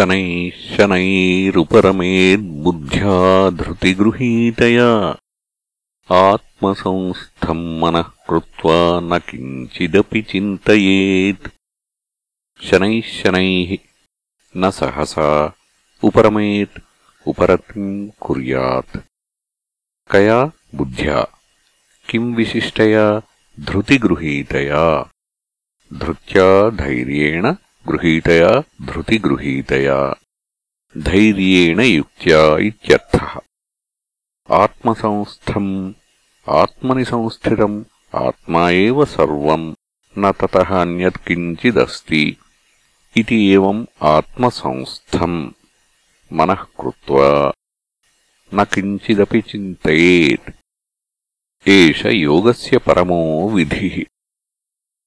शनैः शनैरुपरमेद्बुद्ध्या धृतिगृहीतया आत्मसंस्थम् मनः कृत्वा न किञ्चिदपि चिन्तयेत्। शनैः शनैः न सहसा उपरमेत् उपरतिम् कुर्यात्। कया बुद्ध्या? किम् विशिष्टया? धृतिगृहीतया। धृत्या धैर्येण గృహీతయా ధృతిగృహీతయా ధైర్యేణ యుక్త్యా ఇత్యర్థः ఆత్మసంస్థం ఆత్మని సంస్థితం ఆత్మా ఏవ సర్వం న తతః అన్యత్ కించిదస్తి ఇతి ఏవం ఆత్మసంస్థం మనః కృత్వా న కించిదపి చింతయేత్ ఏష యోగస్య పరమో విధిః